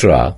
straw